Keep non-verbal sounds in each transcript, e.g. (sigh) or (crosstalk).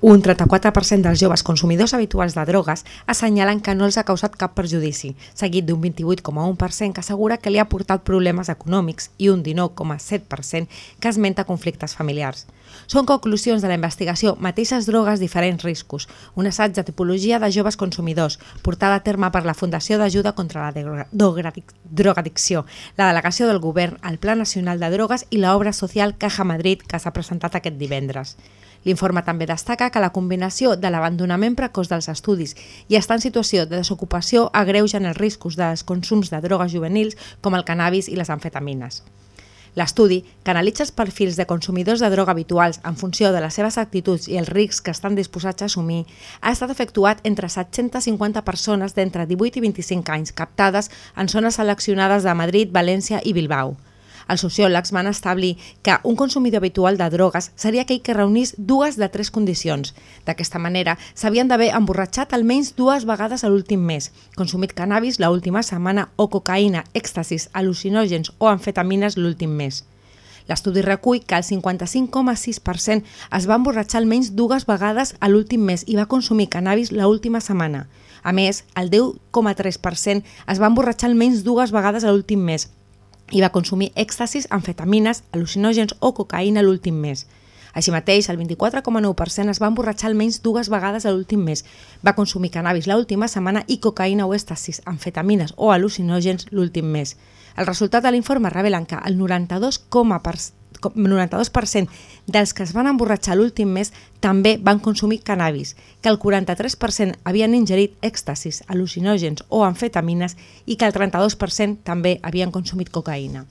Un 34% dels joves consumidors habituals de drogues assenyalen que no els ha causat cap perjudici, seguit d'un 28,1% que assegura que li ha portat problemes econòmics i un 19,7% que esmenta conflictes familiars. Són conclusions de la investigació Mateixes drogues, diferents riscos, un assaig de tipologia de joves consumidors, portada a terme per la Fundació d'Ajuda contra la Drogadicció, la Delegació del Govern, el Pla Nacional de Drogues i l'obra social Caja Madrid que s'ha presentat aquest divendres. L'informe també destaca que la combinació de l'abandonament precoç dels estudis i estar en situació de desocupació agreugen els riscos dels consums de drogues juvenils com el cannabis i les amfetamines. L'estudi, que analitza els perfils de consumidors de droga habituals en funció de les seves actituds i els riscs que estan disposats a assumir, ha estat efectuat entre 750 persones d'entre 18 i 25 anys captades en zones seleccionades de Madrid, València i Bilbao. Els sociòlegs van establir que un consumidor habitual de drogues seria aquell que reunís dues de tres condicions. D'aquesta manera, s'havien d'haver emborratxat almenys dues vegades a l'últim mes, consumit cannabis l última setmana o cocaïna, èxtasis, al·lucinògens o amfetamines l'últim mes. L'estudi recull que el 55,6% es va emborratxar almenys dues vegades a l'últim mes i va consumir cannabis l última setmana. A més, el 10,3% es va emborratxar almenys dues vegades a l'últim mes i va consumir èxtasis, amfetamines, al·lucinògens o cocaïna l'últim mes. Així mateix, el 24,9% es va emborratxar almenys dues vegades a l'últim mes. Va consumir cannabis l'última setmana i cocaïna o èxtasis, amfetamines o al·lucinògens l'últim mes. El resultat de l'informe revelen que el 92,% 92% dels que es van emborratxar l'últim mes també van consumir cannabis, que el 43% havien ingerit èxtasis, al·lucinògens o amfetamines i que el 32% també havien consumit cocaïna.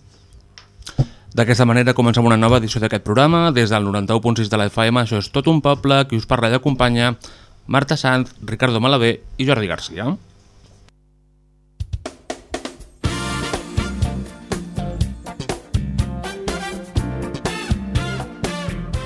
D'aquesta manera comencem una nova edició d'aquest programa. Des del 91.6 de la FM, això és tot un poble, qui us parla i acompanya Marta Sanz, Ricardo Malavé i Jordi Garcia.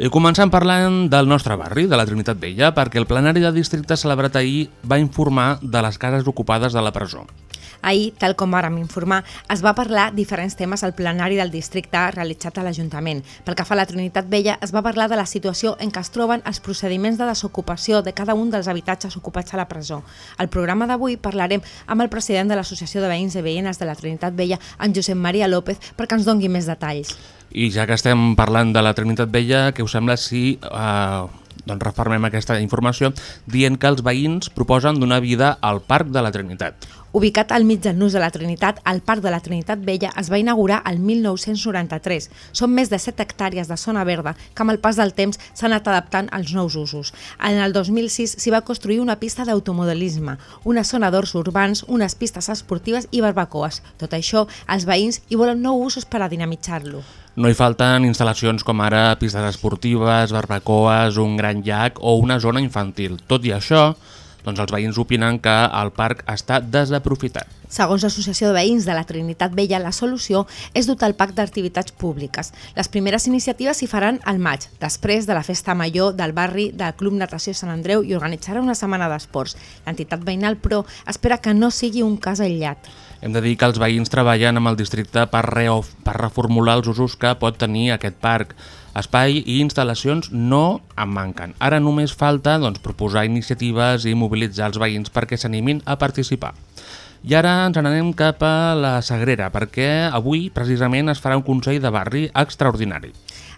I començant parlant del nostre barri, de la Trinitat Vella, perquè el plenari del districte celebrat ahir va informar de les cases ocupades de la presó. Ahir, tal com vàrem informar, es va parlar diferents temes al plenari del districte realitzat a l'Ajuntament. Pel que fa a la Trinitat Vella, es va parlar de la situació en què es troben els procediments de desocupació de cada un dels habitatges ocupats a la presó. Al programa d'avui parlarem amb el president de l'Associació de Veïns i Veïnes de la Trinitat Vella, en Josep Maria López, perquè ens dongui més detalls. I ja que estem parlant de la Trinitat Vella, què us sembla si eh, doncs reformem aquesta informació dient que els veïns proposen donar vida al Parc de la Trinitat? Ubicat al mig del nus de la Trinitat, el Parc de la Trinitat Vella es va inaugurar el 1993. Són més de 7 hectàrees de zona verda que amb el pas del temps s'han anat adaptant als nous usos. En el 2006 s'hi va construir una pista d'automodelisme, una zona d'ors urbans, unes pistes esportives i barbacoes. Tot això, els veïns hi volen nous usos per a dinamitzar-lo. No hi falten instal·lacions com ara pistes esportives, barbacoes, un gran llac o una zona infantil. Tot i això, doncs els veïns opinen que el parc està desaprofitat. Segons l'Associació de Veïns de la Trinitat Vella, la solució és dotar el parc d'activitats públiques. Les primeres iniciatives s'hi faran al maig, després de la festa major del barri del Club Natació Sant Andreu i organitzarà una setmana d'esports. L'entitat veïnal, però, espera que no sigui un cas aïllat. Hem de dir que els veïns treballen amb el districte per, per reformular els usos que pot tenir aquest parc. Espai i instal·lacions no en manquen. Ara només falta doncs, proposar iniciatives i mobilitzar els veïns perquè s'animin a participar. I ara ens n'anem cap a la Sagrera, perquè avui precisament es farà un Consell de Barri extraordinari.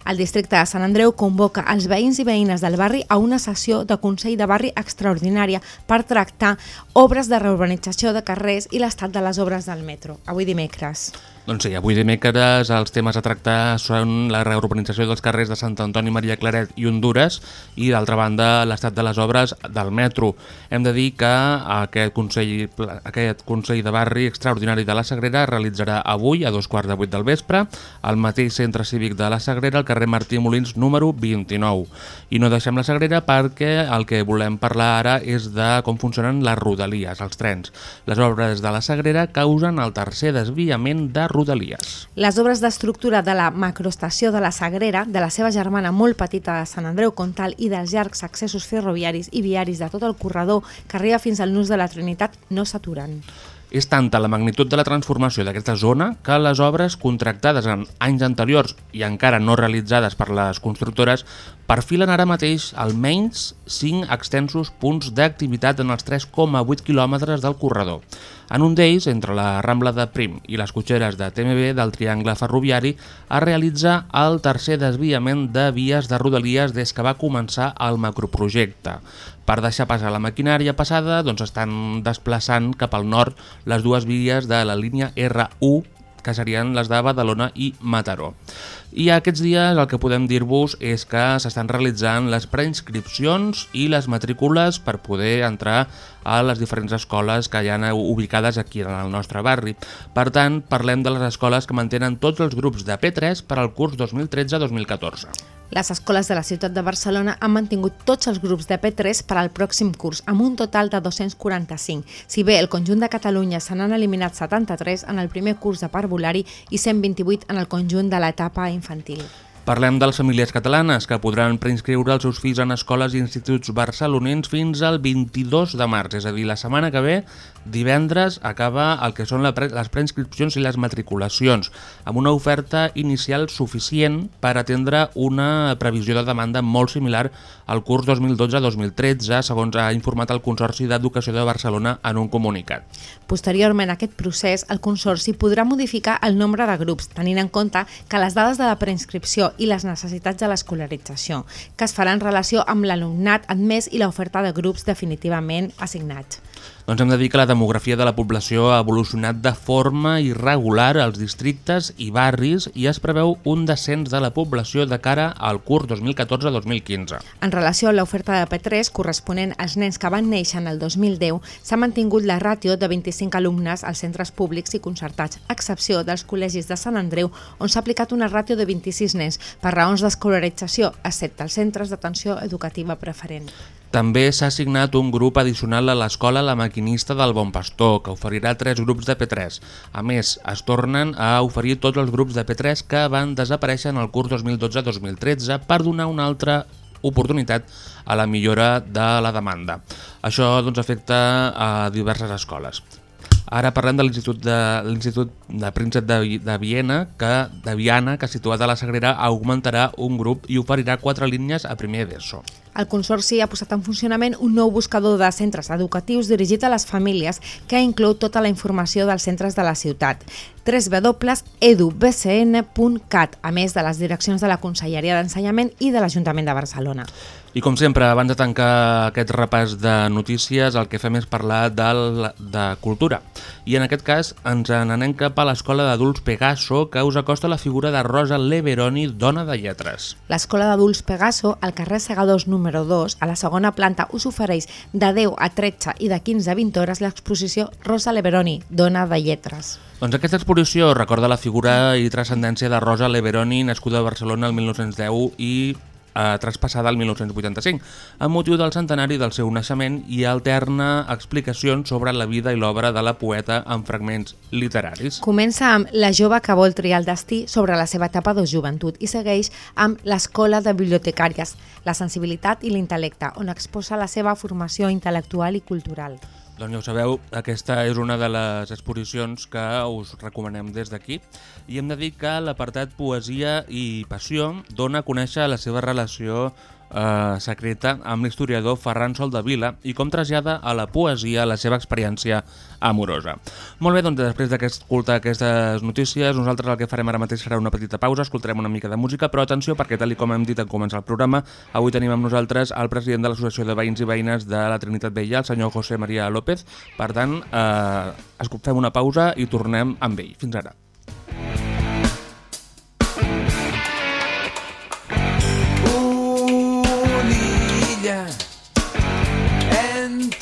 El districte de Sant Andreu convoca els veïns i veïnes del barri a una sessió de Consell de Barri extraordinària per tractar obres de reurbanització de carrers i l'estat de les obres del metro, avui dimecres. Doncs sí, avui dimecres els temes a tractar són la reurbanització dels carrers de Sant Antoni, Maria Claret i Honduras i, d'altra banda, l'estat de les obres del metro. Hem de dir que aquest Consell, aquest Consell de Barri Extraordinari de la Sagrera realitzarà avui a dos quarts de vuit del vespre al mateix centre cívic de la Sagrera, al carrer Martí Molins número 29. I no deixem la Sagrera perquè el que volem parlar ara és de com funcionen les rodalies, els trens. Les obres de la Sagrera causen el tercer desviament de Rodalies. Les obres d'estructura de la macroestació de la Sagrera, de la seva germana molt petita de Sant Andreu Comtal i dels llargs accessos ferroviaris i viaris de tot el corredor que arriba fins al nus de la Trinitat no s'aturen. És tanta la magnitud de la transformació d'aquesta zona que les obres contractades en anys anteriors i encara no realitzades per les constructores perfilen ara mateix almenys 5 extensos punts d'activitat en els 3,8 quilòmetres del corredor. En un d'ells, entre la Rambla de Prim i les cotxeres de TMB del Triangle Ferroviari, es realitza el tercer desviament de vies de rodalies des que va començar el macroprojecte. Per deixar passar la maquinària passada, doncs estan desplaçant cap al nord les dues vies de la línia R1 que serien les de Badalona i Mataró. I aquests dies el que podem dir-vos és que s'estan realitzant les preinscripcions i les matrícules per poder entrar a les diferents escoles que hi ha ubicades aquí en el nostre barri. Per tant, parlem de les escoles que mantenen tots els grups de P3 per al curs 2013-2014. Les escoles de la ciutat de Barcelona han mantingut tots els grups de P3 per al pròxim curs, amb un total de 245. Si bé el conjunt de Catalunya se n'han eliminat 73 en el primer curs de parvulari i 128 en el conjunt de l'etapa infantil. Parlem de les famílies catalanes que podran preinscriure els seus fills en escoles i instituts barcelonins fins al 22 de març, és a dir, la setmana que ve, divendres, acaba el que són les preinscripcions i les matriculacions, amb una oferta inicial suficient per atendre una previsió de demanda molt similar al curs 2012-2013, segons ha informat el Consorci d'Educació de Barcelona en un comunicat. Posteriorment a aquest procés, el Consorci podrà modificar el nombre de grups, tenint en compte que les dades de la preinscripció i les necessitats de l'escolarització, que es farà en relació amb l'alumnat admès i l'oferta de grups definitivament assignats. Doncs hem de dir que la demografia de la població ha evolucionat de forma irregular als districtes i barris i es preveu un descens de la població de cara al curs 2014-2015. En relació a l'oferta de P3 corresponent als nens que van néixer en el 2010, s'ha mantingut la ràtio de 25 alumnes als centres públics i concertats, a excepció dels col·legis de Sant Andreu, on s'ha aplicat una ràtio de 26 nens per raons d'escolarització, excepte els centres d'atenció educativa preferent. També s'ha assignat un grup addicional a l'escola La Maquinista del Bon Pastor, que oferirà tres grups de P3. A més, es tornen a oferir tots els grups de P3 que van desaparèixer en el curs 2012-2013 per donar una altra oportunitat a la millora de la demanda. Això doncs, afecta a diverses escoles. Ara parlem de l'Institut de l'Institut de Príncep de, de Viena, que de Viana, que situat a la Sagrera, augmentarà un grup i oferirà quatre línies a primer d'ESO. El Consorci ha posat en funcionament un nou buscador de centres educatius dirigit a les famílies que inclou tota la informació dels centres de la ciutat www.edubcn.cat, a més de les direccions de la Conselleria d'Ensenyament i de l'Ajuntament de Barcelona. I com sempre, abans de tancar aquest repàs de notícies, el que fem és parlar del, de cultura. I en aquest cas ens n'anem cap a l'Escola d'Adults Pegaso, que us acosta la figura de Rosa Leveroni, dona de lletres. L'Escola d'Adults Pegaso, al carrer Segadors número 2, a la segona planta, us ofereix de 10 a 13 i de 15 a 20 hores l'exposició Rosa Leveroni, dona de lletres. Doncs aquesta exposició recorda la figura i transcendència de Rosa Leveroni, nascuda a Barcelona el 1910 i eh, traspassada al 1985, amb motiu del centenari del seu naixement i alterna explicacions sobre la vida i l'obra de la poeta en fragments literaris. Comença amb La jove que vol triar el destí sobre la seva etapa de joventut i segueix amb l'Escola de Bibliotecàries, la sensibilitat i l'intel·lecte, on exposa la seva formació intel·lectual i cultural. Doncs ja ho sabeu, aquesta és una de les exposicions que us recomanem des d'aquí. I hem de dir que l'apartat Poesia i Passió dona a conèixer la seva relació eh, secreta amb l'historiador Ferran Soldavila i com trasllada a la poesia la seva experiència amorosa. Molt bé, doncs després d'escoltar aquestes notícies, nosaltres el que farem ara mateix serà una petita pausa, escoltarem una mica de música, però atenció perquè tal com hem dit en començar el programa, avui tenim amb nosaltres el president de l'Associació de Veïns i Veïnes de la Trinitat Vella, el senyor José María López. Per tant, eh, fem una pausa i tornem amb ell. Fins ara.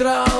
Entre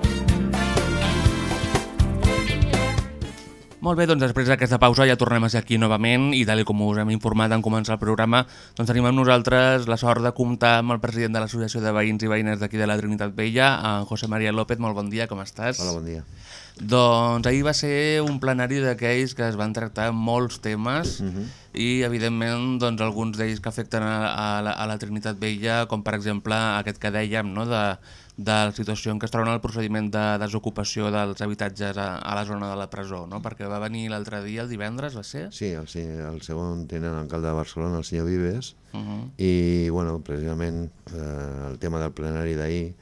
Molt bé, doncs després d'aquesta pausa ja tornem a ser aquí novament i tal com us hem informat en començar el programa, doncs tenim amb nosaltres la sort de comptar amb el president de l'Associació de Veïns i Veïnes d'aquí de la Trinitat Vella, en José María López. Molt bon dia, com estàs? Hola, bon dia. Doncs ahir va ser un plenari d'aquells que es van tractar molts temes Uh -huh. i evidentment doncs, alguns d'ells que afecten a, a, la, a la Trinitat Vella, com per exemple aquest que dèiem, no? de, de la situació en què es troba en el procediment de desocupació dels habitatges a, a la zona de la presó, no? perquè va venir l'altre dia, el divendres, va ser? Sí, el, el segon tenent alcalde de Barcelona, el senyor Vives, Uh -huh. i bueno, precisament eh, el tema del plenari d'ahir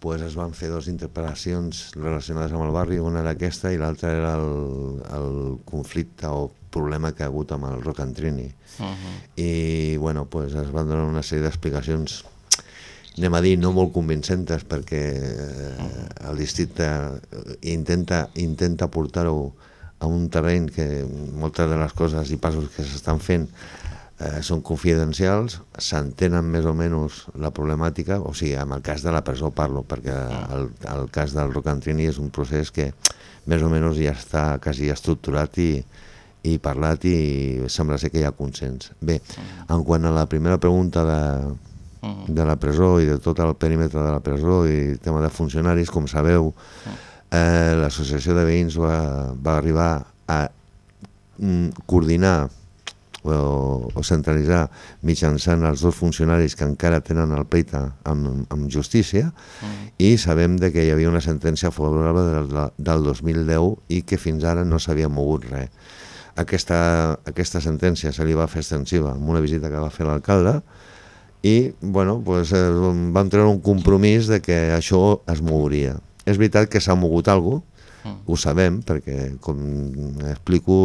pues es van fer dues interpel·lacions relacionades amb el barri, una era aquesta i l'altra era el, el conflicte o problema que ha hagut amb el Rock and Trini. Uh -huh. I bueno, pues es van donar una sèrie d'explicacions anem a dir, no molt convincentes perquè eh, el districte intenta, intenta portar-ho a un terreny que moltes de les coses i passos que s'estan fent eh, són confidencials, s'entenen més o menys la problemàtica, o sigui, amb el cas de la presó parlo, perquè el, el cas del Rock and Trini és un procés que més o menys ja està quasi estructurat i, i parlat i sembla ser que hi ha consens. Bé, en quant a la primera pregunta de, de la presó i de tot el perímetre de la presó i tema de funcionaris, com sabeu, eh, l'associació de veïns va, va arribar a mm, coordinar o, o centralitzar mitjançant els dos funcionaris que encara tenen el peita amb, amb justícia i sabem de que hi havia una sentència favorable del, del 2010 i que fins ara no s'havia mogut res. Aquesta, aquesta sentència se li va fer extensiva amb una visita que va fer l'alcalde i bueno, pues, eh, vam treure un compromís de que això es mouria. És veritat que s'ha mogut alguna cosa, ho sabem, perquè, com explico,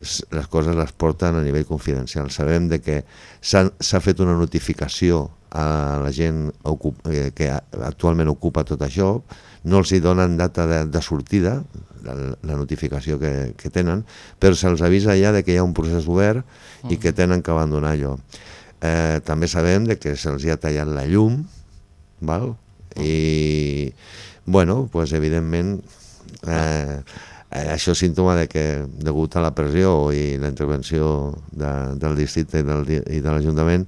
les coses les porten a nivell confidencial. Sabem de que s'ha fet una notificació a la gent eh, que actualment ocupa tot això, no els hi donen data de, de sortida, la, la notificació que, que tenen, però se'ls avisa ja de que hi ha un procés obert i que tenen que abandonar allò. Eh, també sabem de que se'ls ha tallat la llum, val? i bueno, pues, evidentment eh, eh, això és símptoma de que degut a la pressió i la intervenció de, del districte i del, i de l'Ajuntament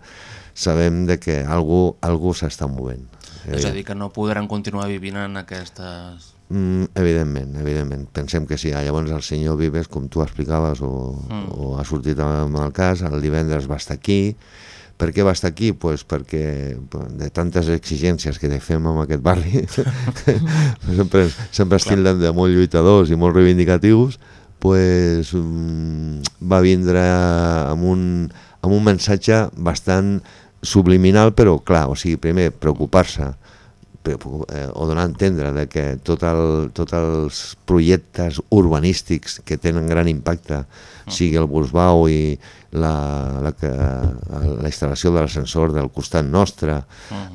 sabem de que algú, algú s'està movent. És a dir, que no podran continuar vivint en aquestes... Mm, evidentment, evidentment. Pensem que sí. Llavors el senyor Vives, com tu explicaves, o, Mm. o ha sortit amb el cas, el divendres va estar aquí, Per què va estar aquí? Pues perquè de tantes exigències que fem en aquest barri, (laughs) sempre, sempre es tilden de molt lluitadors i molt reivindicatius, pues, mm, va vindre amb un, amb un missatge bastant subliminal, però clar, o sigui, primer, preocupar-se eh, o donar a entendre de que tot el, tots els projectes urbanístics que tenen gran impacte, sigui el Busbau i la, la, que- la instal·lació de l'ascensor del costat nostre,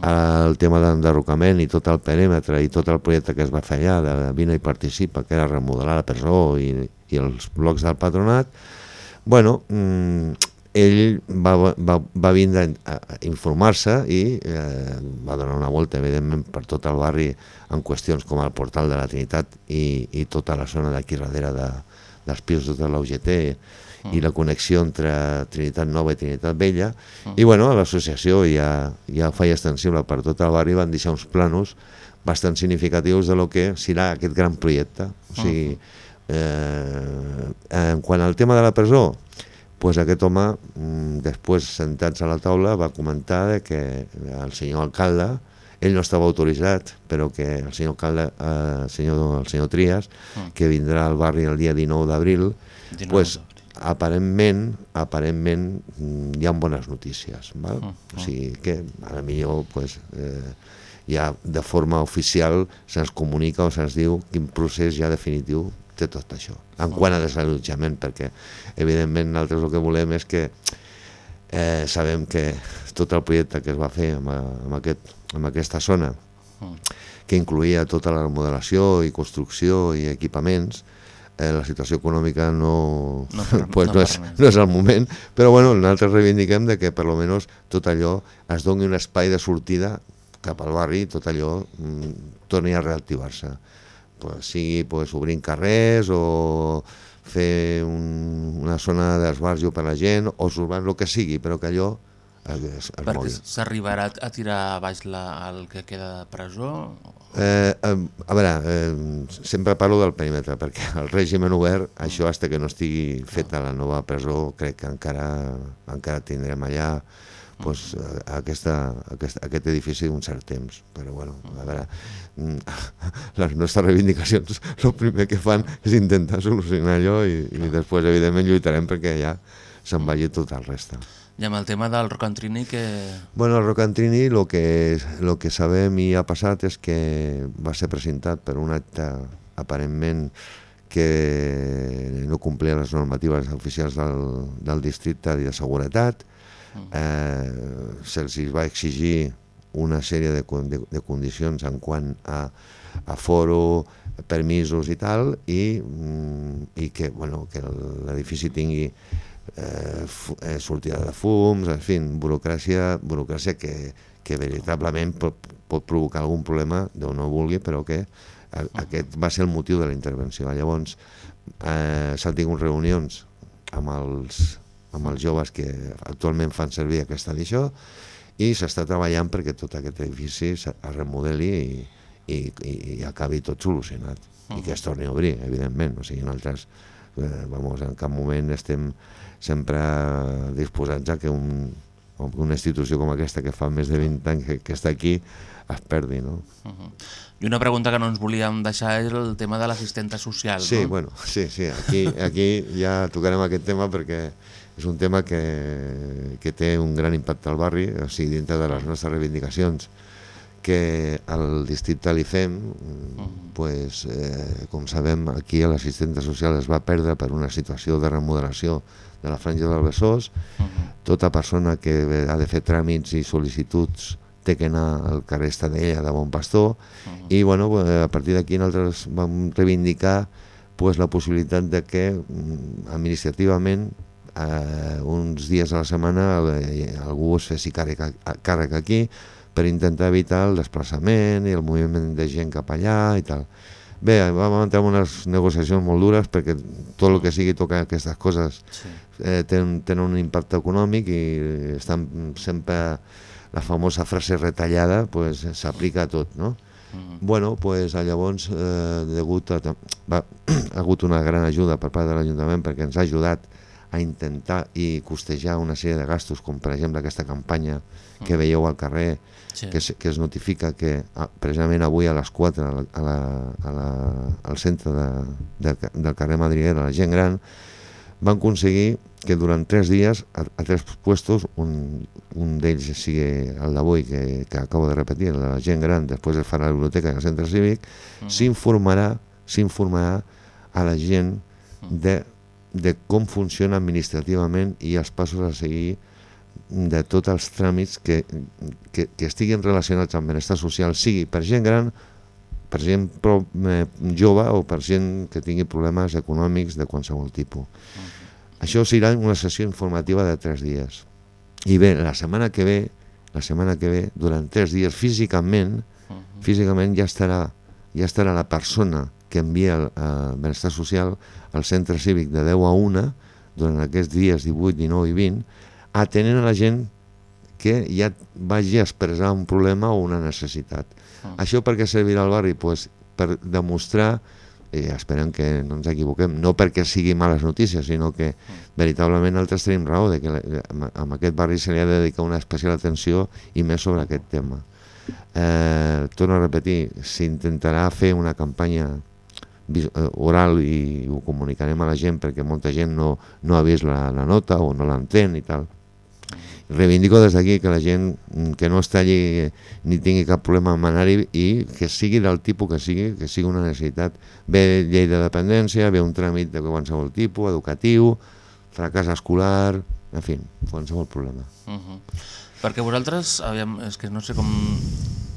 el tema d'enderrocament i tot el perèmetre i tot el projecte que es va fer allà de Vine i Participa, que era remodelar la presó i, i els blocs del patronat, bueno, mm, ell va, va, va vindre a informar-se i eh, va donar una volta, evidentment, per tot el barri en qüestions com el portal de la Trinitat i, i tota la zona d'aquí darrere de, dels pisos de l'UGT i la connexió entre Trinitat Nova i Trinitat Vella. I bueno, l'associació ja, ja feia extensible per tot el barri van deixar uns planos bastant significatius de lo que serà aquest gran projecte. O sigui, eh, en quant al tema de la presó pues aquest home, mm, després sentats a la taula, va comentar de que el senyor alcalde, ell no estava autoritzat, però que el senyor alcalde, eh, el, senyor, el senyor Trias, que vindrà al barri el dia 19 d'abril, 19 pues, aparentment, aparentment mm, hi ha bones notícies. Val? O sigui que a millor pues, eh, ja de forma oficial se'ns comunica o se'ns diu quin procés ja definitiu té tot això. En quant a desallotjament, perquè evidentment nosaltres el que volem és que eh, sabem que tot el projecte que es va fer amb, amb, aquest, amb aquesta zona, que incluïa tota la remodelació i construcció i equipaments, eh, la situació econòmica no, No (laughs) per- pues no no, és, no és el moment, però bueno, nosaltres reivindiquem de que per lo menos tot allò es doni un espai de sortida cap al barri, tot allò mm, torni a reactivar-se. Pues, sigui pues, obrint carrers o fer un, una zona d'esbarjo per a la gent o urbans, el que sigui, però que allò es, es Perquè s'arribarà a tirar a baix la, el que queda de presó? Eh, eh, a veure, eh, sempre parlo del perímetre, perquè (laughs) el règim en obert, això hasta que no estigui feta la nova presó, crec que encara, encara tindrem allà pues, eh, aquesta, aquest, aquest edifici un cert temps. Però bueno, a veure, mm, (laughs) les nostres reivindicacions, el primer que fan és intentar solucionar allò i, i després, evidentment, lluitarem perquè ja se'n vagi tot el resta. I amb el tema del Rock and Trini, que... Bueno, el Rock and Trini lo que, lo que sabem i ha passat és que va ser presentat per un acte aparentment que no complia les normatives oficials del, del districte i de seguretat. Eh, Se'ls va exigir una sèrie de, de, de condicions en quant a, a foro, permisos i tal, i, mm, i que, bueno, que l'edifici tingui eh, eh, sortida de fums, en fi, burocràcia, burocràcia que, que veritablement pot, pot provocar algun problema d'on no vulgui, però que a, aquest va ser el motiu de la intervenció. Llavors, eh, s'han tingut reunions amb els, amb els joves que actualment fan servir aquesta edició i s'està treballant perquè tot aquest edifici es remodeli i, i, i, i acabi tot solucionat i que es torni a obrir, evidentment. O sigui, nosaltres eh, vamos, en cap moment estem sempre disposats a que un, una institució com aquesta que fa més de 20 anys que, que està aquí es perdi, no? I una pregunta que no ens volíem deixar és el tema de l'assistenta social, Sí, no? bueno, sí, sí, aquí, aquí ja tocarem aquest tema perquè és un tema que, que té un gran impacte al barri, o sigui, dintre de les nostres reivindicacions que al districte li fem, pues, eh, com sabem, aquí l'assistenta social es va perdre per una situació de remodelació de la franja del Besòs. Tota persona que ha de fer tràmits i sol·licituds té que anar al carrer Estadella de Bon Pastor i bueno, a partir d'aquí nosaltres vam reivindicar pues, la possibilitat de que mm, administrativament eh, uns dies a la setmana eh, algú es fessi càrrec, càrrec aquí per intentar evitar el desplaçament i el moviment de gent cap allà i tal. Bé, vam entrar en unes negociacions molt dures perquè tot el que sigui tocar aquestes coses Sí. eh, tenen, tenen un impacte econòmic i estan sempre la famosa frase retallada pues, s'aplica a tot, no? Bueno, pues, llavors, eh, degut a, va, (clears throat) ha hagut una gran ajuda per part de l'Ajuntament perquè ens ha ajudat a intentar i costejar una sèrie de gastos, com per exemple aquesta campanya que veieu al carrer, Sí. que, es, que es notifica que ah, precisament avui a les 4 a la, a la, a la, al centre de, de, del carrer Madriguera, la gent gran, van aconseguir que durant tres dies, a, a tres puestos, un, un d'ells sigui el d'avui, que, que acabo de repetir, el la gent gran, després es farà a la biblioteca i al centre cívic, s'informarà s'informarà a la gent de, de com funciona administrativament i els passos a seguir de tots els tràmits que, que, que estiguin relacionats amb benestar social, sigui per gent gran, per gent pro, eh, jove o per gent que tingui problemes econòmics de qualsevol tipus. Això serà una sessió informativa de tres dies. I bé, la setmana que ve, la setmana que ve, durant tres dies físicament, físicament ja estarà, ja estarà la persona que envia el, el benestar social al centre cívic de 10 a 1 durant aquests dies 18, 19 i 20, atenent a la gent que ja vagi a expressar un problema o una necessitat. Això per què servirà al barri? Pues per demostrar, i esperem que no ens equivoquem, no perquè sigui males notícies, sinó que veritablement nosaltres tenim raó de que amb- aquest barri se li ha de dedicar una especial atenció i més sobre aquest tema. Eh, torno a repetir, s'intentarà fer una campanya eh, oral i ho comunicarem a la gent perquè molta gent no, no ha vist la, la nota o no l'entén i tal. Reivindico des d'aquí que la gent mm, que no està allí ni tingui cap problema amb anar-hi i que sigui del tipus que sigui, que sigui una necessitat. Ve llei de dependència, ve un tràmit de qualsevol tipus, educatiu, fracàs escolar, en fi, qualsevol problema. Uh -huh. Perquè vosaltres, aviam, és que no sé com...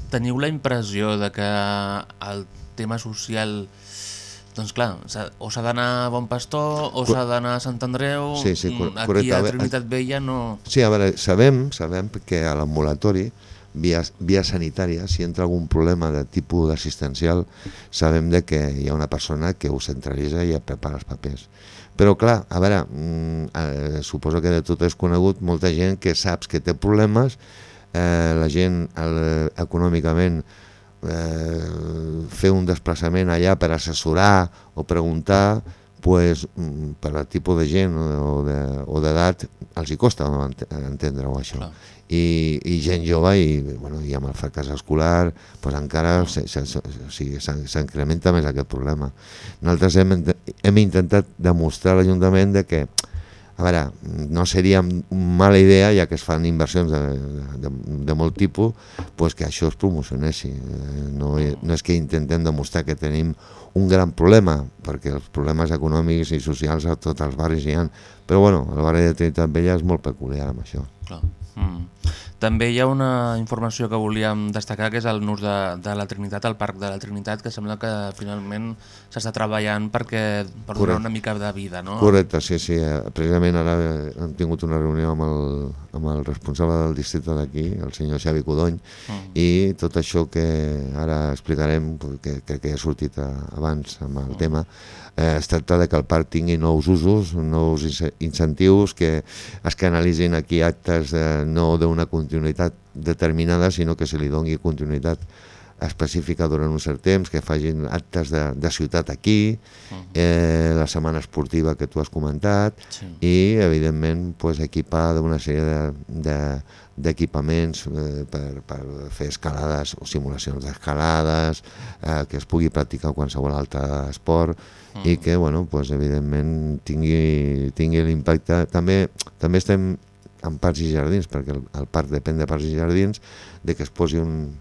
Teniu la impressió de que el tema social... Doncs clar, o s'ha d'anar a Bon Pastor o s'ha d'anar a Sant Andreu, Sí, sí, mm, aquí. A Trinitat Vella no... Sí, a veure, sabem, sabem que a l'ambulatori, via, via sanitària, si entra algun problema de tipus assistencial, sabem de que hi ha una persona que ho centralitza i prepara els papers. Però clar, a veure, mm, eh, suposo que de tot és conegut molta gent que saps que té problemes, eh, la gent el, econòmicament eh, fer un desplaçament allà per assessorar o preguntar pues, mm, per al tipus de gent o de- d'edat els hi costa ent- entendre-ho això. Clar. I, i gent jove i, bueno, i amb el fracàs escolar pues encara s'incrementa més aquest problema. Nosaltres hem, hem intentat demostrar a l'Ajuntament de que a veure, no seria mala idea, ja que es fan inversions de, de, de molt tipus, pues que això es promocionessi. No, no és que intentem demostrar que tenim un gran problema, perquè els problemes econòmics i socials a tots els barris hi ha, però bueno, el barri de Trinitat Vella és molt peculiar amb això. Clar. Mm. També hi ha una informació que volíem destacar, que és el nus de, de la Trinitat, el Parc de la Trinitat, que sembla que finalment s'està treballant perquè, per donar una mica de vida, no? Correcte, sí, sí. Precisament ara hem tingut una reunió amb el, amb el responsable del districte d'aquí, el senyor Xavi Codony, Mm. i tot això que ara explicarem, que crec que ja ha sortit eh, abans amb el tema, eh, es tracta de que el parc tingui nous usos, nous ince- incentius, que es canalitzin aquí actes eh, no d'una continuïtat determinada, sinó que se li doni continuïtat específica durant un cert temps, que facin actes de, de ciutat aquí, eh, la setmana esportiva que tu has comentat, Sí. i evidentment pues, equipar d'una sèrie de, de, d'equipaments eh, per, per fer escalades o simulacions d'escalades, eh, que es pugui practicar qualsevol altre esport i que, bueno, pues, evidentment tingui, tingui l'impacte. També, també estem en parcs i jardins, perquè el, el parc depèn de parcs i jardins, de que es posi un,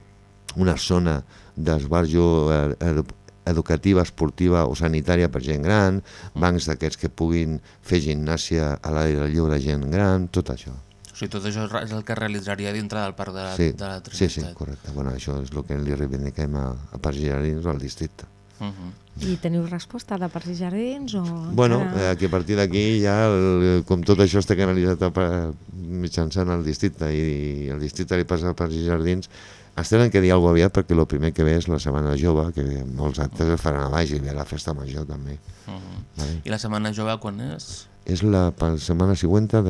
una zona d'esbarjo eh, edu- educativa, esportiva o sanitària per gent gran, bancs d'aquests que puguin fer gimnàsia a l'aire lliure gent gran, tot això. O sigui, tot això és el que realitzaria dintre del Parc de la, Sí, de la sí, Trinitat. sí, correcte. Bueno, això és el que li reivindiquem a, a Parcs i Jardins o al districte. Uh -huh. I teniu resposta de Parcs i Jardins? O Bueno, encara- eh, aquí a partir d'aquí ja, el, com tot això està canalitzat pa- mitjançant el districte i, i el districte li passa a Parcs i Jardins, es tenen que dir alguna aviat perquè el primer que ve és la Setmana Jove, que molts actes es faran a baix i ve la Festa Major també. Uh -huh. Vale? I la Setmana Jove quan és? És la pa- setmana següent de,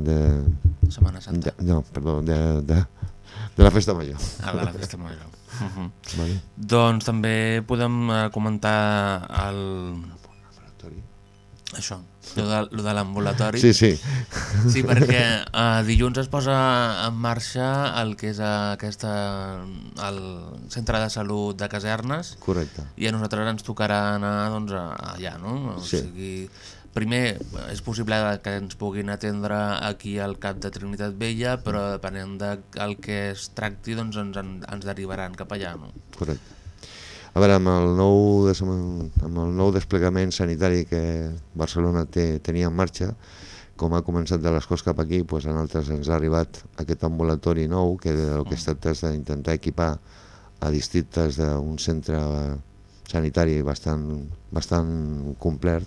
de, Setmana Santa. de, no, perdó, de, de, de la Festa Major. Ah, de la Festa Major. Uh -huh. Vale? Doncs també podem eh, comentar el, Això, lo de, lo de l'ambulatori. Sí, sí. Sí, perquè uh, dilluns es posa en marxa el que és aquesta, el centre de salut de casernes Correcte. i a nosaltres ens tocarà anar doncs, allà, no? O Sí. sigui, primer, és possible que ens puguin atendre aquí al cap de Trinitat Vella, però depenent del que es tracti, doncs ens, en- ens derivaran cap allà, no? Correcte. A veure, amb el nou, amb el nou desplegament sanitari que Barcelona té, tenia en marxa, com ha començat de les coses cap aquí, doncs en altres ens ha arribat aquest ambulatori nou, que el que es tracta és d'intentar equipar a districtes d'un centre sanitari bastant, bastant complet,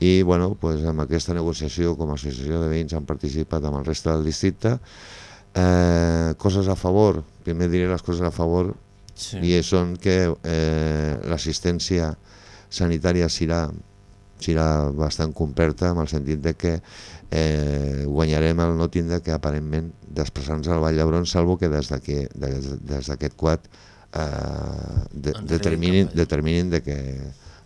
i bueno, doncs amb aquesta negociació com a associació de veïns han participat amb el reste del districte. Eh, coses a favor. Primer diré les coses a favor Sí. i són que eh, l'assistència sanitària serà, serà bastant completa en el sentit de que eh, guanyarem el no tindre que aparentment desplaçar-nos al Vall d'Hebron salvo que des d'aquest quad eh, de, determinin, determinin de que,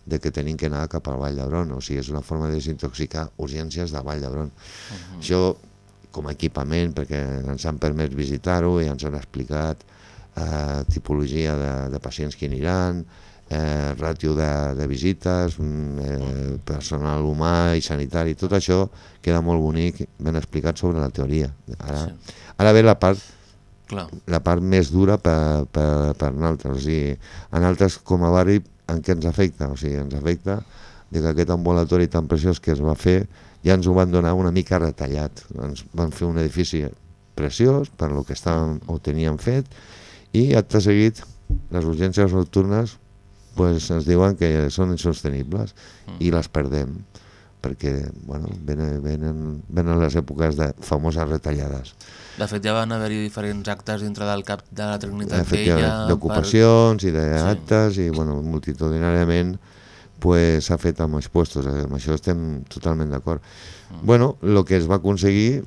de que tenim que anar cap al Vall d'Hebron o sigui, és una forma de desintoxicar urgències del Vall d'Hebron Mhm. això com a equipament perquè ens han permès visitar-ho i ens han explicat eh, tipologia de, de pacients que aniran, eh, ràtio de, de visites, mm, eh, personal humà i sanitari, tot això queda molt bonic, ben explicat sobre la teoria. Ara, Sí. ara ve la part Clar. la part més dura per, per, per nosaltres. O sigui, a nosaltres com a barri en què ens afecta? O sigui, ens afecta de que aquest ambulatori tan preciós que es va fer ja ens ho van donar una mica retallat. Ens van fer un edifici preciós per lo que estàvem o teníem fet i acte seguit les urgències nocturnes pues, ens diuen que són insostenibles i les perdem perquè bueno, venen, venen, venen les èpoques de famoses retallades. De fet, ja van haver-hi diferents actes dintre del cap de la Trinitat Vella. d'ocupacions i d'actes i bueno, multitudinàriament pues, s'ha fet amb els puestos, eh, amb això estem totalment d'acord. Mm. Bueno, el que es va aconseguir